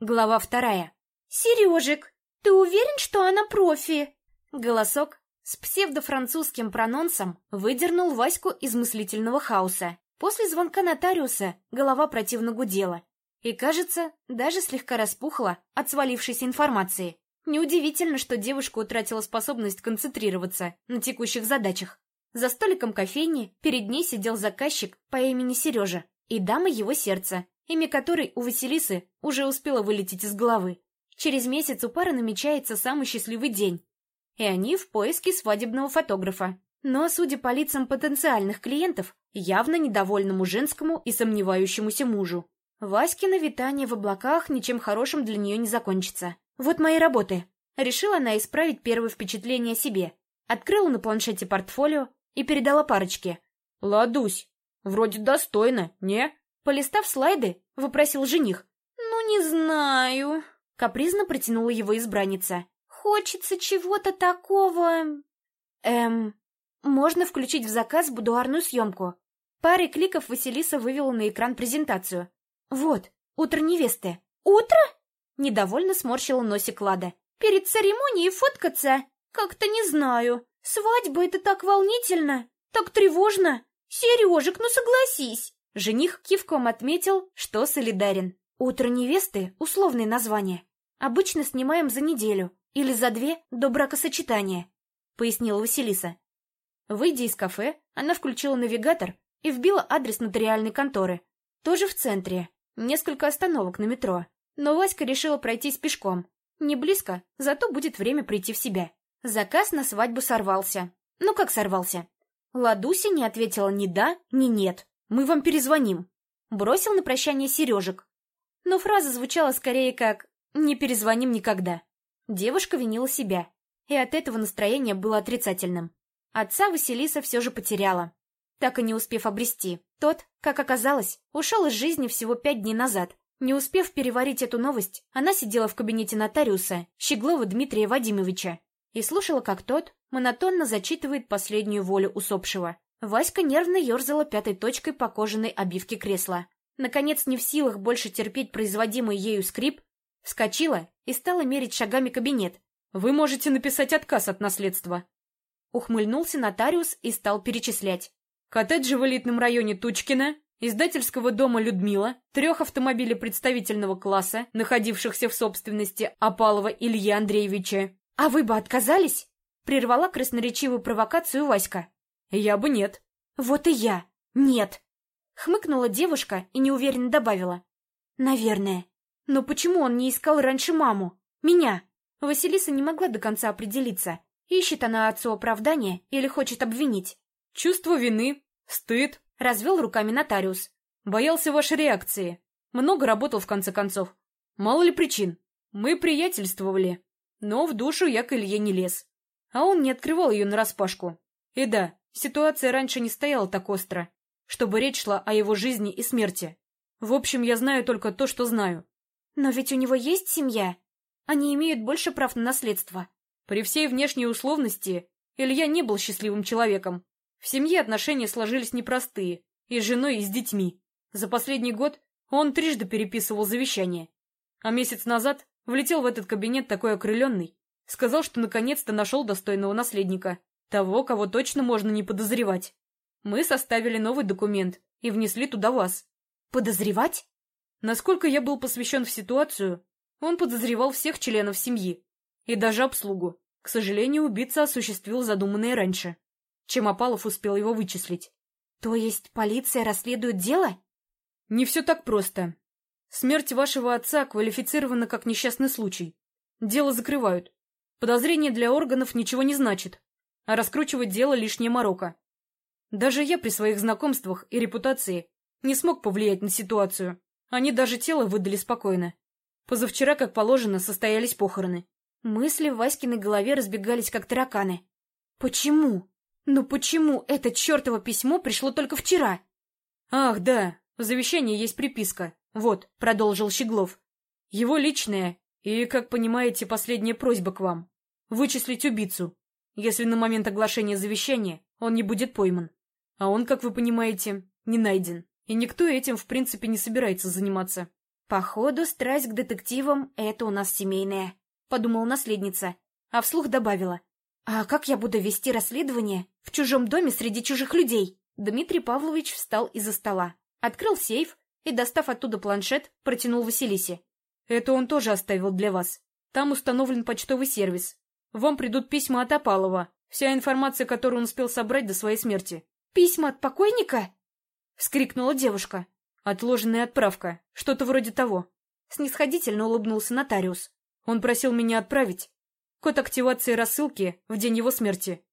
Глава вторая. «Сережик, ты уверен, что она профи?» Голосок с псевдофранцузским прононсом выдернул Ваську из мыслительного хаоса. После звонка нотариуса голова противно гудела. И, кажется, даже слегка распухла от свалившейся информации. Неудивительно, что девушка утратила способность концентрироваться на текущих задачах. За столиком кофейни перед ней сидел заказчик по имени Сережа и дама его сердца, имя которой у Василисы уже успело вылететь из головы. Через месяц у пары намечается самый счастливый день, и они в поиске свадебного фотографа. Но, судя по лицам потенциальных клиентов, явно недовольному женскому и сомневающемуся мужу. Васькино витание в облаках ничем хорошим для нее не закончится. Вот мои работы. Решила она исправить первое впечатление о себе. Открыла на планшете портфолио и передала парочке. «Ладусь, вроде достойно, не?» Полистав слайды, вопросил жених. «Ну, не знаю», — капризно протянула его избранница. «Хочется чего-то такого...» «Эм... Можно включить в заказ будуарную съемку». Парой кликов Василиса вывела на экран презентацию. «Вот, утро невесты». «Утро?» Недовольно сморщила носик Лада. «Перед церемонией фоткаться? Как-то не знаю. Свадьба — это так волнительно, так тревожно. Сережек, ну согласись!» Жених кивком отметил, что солидарен. «Утро невесты — условное название. Обычно снимаем за неделю или за две до бракосочетания», — пояснила Василиса. Выйдя из кафе, она включила навигатор и вбила адрес нотариальной конторы. Тоже в центре. Несколько остановок на метро. Но Васька решила пройтись пешком. Не близко, зато будет время прийти в себя. Заказ на свадьбу сорвался. Ну как сорвался? Ладуся не ответила ни да, ни нет. Мы вам перезвоним. Бросил на прощание Сережек. Но фраза звучала скорее как «не перезвоним никогда». Девушка винила себя. И от этого настроение было отрицательным. Отца Василиса все же потеряла. Так и не успев обрести. Тот, как оказалось, ушел из жизни всего пять дней назад. Не успев переварить эту новость, она сидела в кабинете нотариуса Щеглова Дмитрия Вадимовича и слушала, как тот монотонно зачитывает последнюю волю усопшего. Васька нервно ерзала пятой точкой по кожаной обивке кресла. Наконец, не в силах больше терпеть производимый ею скрип, вскочила и стала мерить шагами кабинет. «Вы можете написать отказ от наследства». Ухмыльнулся нотариус и стал перечислять. «Коттеджи в элитном районе Тучкина, издательского дома «Людмила», трех автомобилей представительного класса, находившихся в собственности Апалова Ильи Андреевича, «А вы бы отказались?» — прервала красноречивую провокацию Васька. «Я бы нет». «Вот и я. Нет». Хмыкнула девушка и неуверенно добавила. «Наверное. Но почему он не искал раньше маму? Меня?» Василиса не могла до конца определиться, ищет она отцу оправдания или хочет обвинить. «Чувство вины, стыд», — развел руками нотариус. «Боялся вашей реакции. Много работал, в конце концов. Мало ли причин. Мы приятельствовали. Но в душу я к Илье не лез. А он не открывал ее нараспашку. И да, ситуация раньше не стояла так остро, чтобы речь шла о его жизни и смерти. В общем, я знаю только то, что знаю. Но ведь у него есть семья. Они имеют больше прав на наследство. При всей внешней условности Илья не был счастливым человеком. В семье отношения сложились непростые, и с женой, и с детьми. За последний год он трижды переписывал завещание. А месяц назад Влетел в этот кабинет такой окрыленный. Сказал, что наконец-то нашел достойного наследника. Того, кого точно можно не подозревать. Мы составили новый документ и внесли туда вас. Подозревать? Насколько я был посвящен в ситуацию, он подозревал всех членов семьи. И даже обслугу. К сожалению, убийца осуществил задуманное раньше, чем Апалов успел его вычислить. То есть полиция расследует дело? Не все так просто. Смерть вашего отца квалифицирована как несчастный случай. Дело закрывают. Подозрение для органов ничего не значит, а раскручивать дело лишняя морока. Даже я при своих знакомствах и репутации не смог повлиять на ситуацию. Они даже тело выдали спокойно. Позавчера, как положено, состоялись похороны. Мысли в Васькиной голове разбегались, как тараканы. Почему? Ну почему это чертово письмо пришло только вчера? Ах, да, в завещании есть приписка. Вот, продолжил Щеглов. Его личная и, как понимаете, последняя просьба к вам. Вычислить убийцу, если на момент оглашения завещания он не будет пойман. А он, как вы понимаете, не найден. И никто этим, в принципе, не собирается заниматься. Походу, страсть к детективам — это у нас семейная, — подумала наследница, а вслух добавила. А как я буду вести расследование в чужом доме среди чужих людей? Дмитрий Павлович встал из-за стола, открыл сейф и, достав оттуда планшет, протянул Василисе. Это он тоже оставил для вас. Там установлен почтовый сервис. Вам придут письма от Опалова, вся информация, которую он успел собрать до своей смерти. «Письма от покойника?» — вскрикнула девушка. «Отложенная отправка. Что-то вроде того». Снисходительно улыбнулся нотариус. Он просил меня отправить. Код активации рассылки в день его смерти.